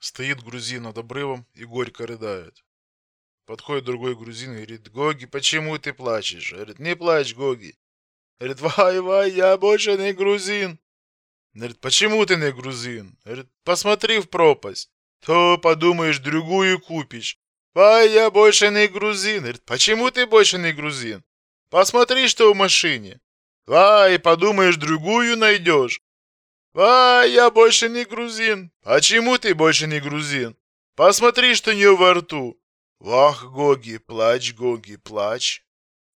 Стоит грузин над обрывом и горько рыдает. Подходит другой грузин и говорит, Гоги, почему ты плачешь? Говорит, не плачь, Гоги. Говорит, вай, вай, я больше не грузин. Говорит, почему ты не грузин? Говорит, посмотри в пропасть. То подумаешь, другую купишь. Вай, я больше не грузин. Говорит, почему ты больше не грузин? Посмотри, что в машине. Вай, подумаешь, другую найдешь. Вай, я больше не грузин. Почему ты больше не грузин? Посмотри, что у нее во рту. Вах, Гоги, плачь, Гоги, плачь.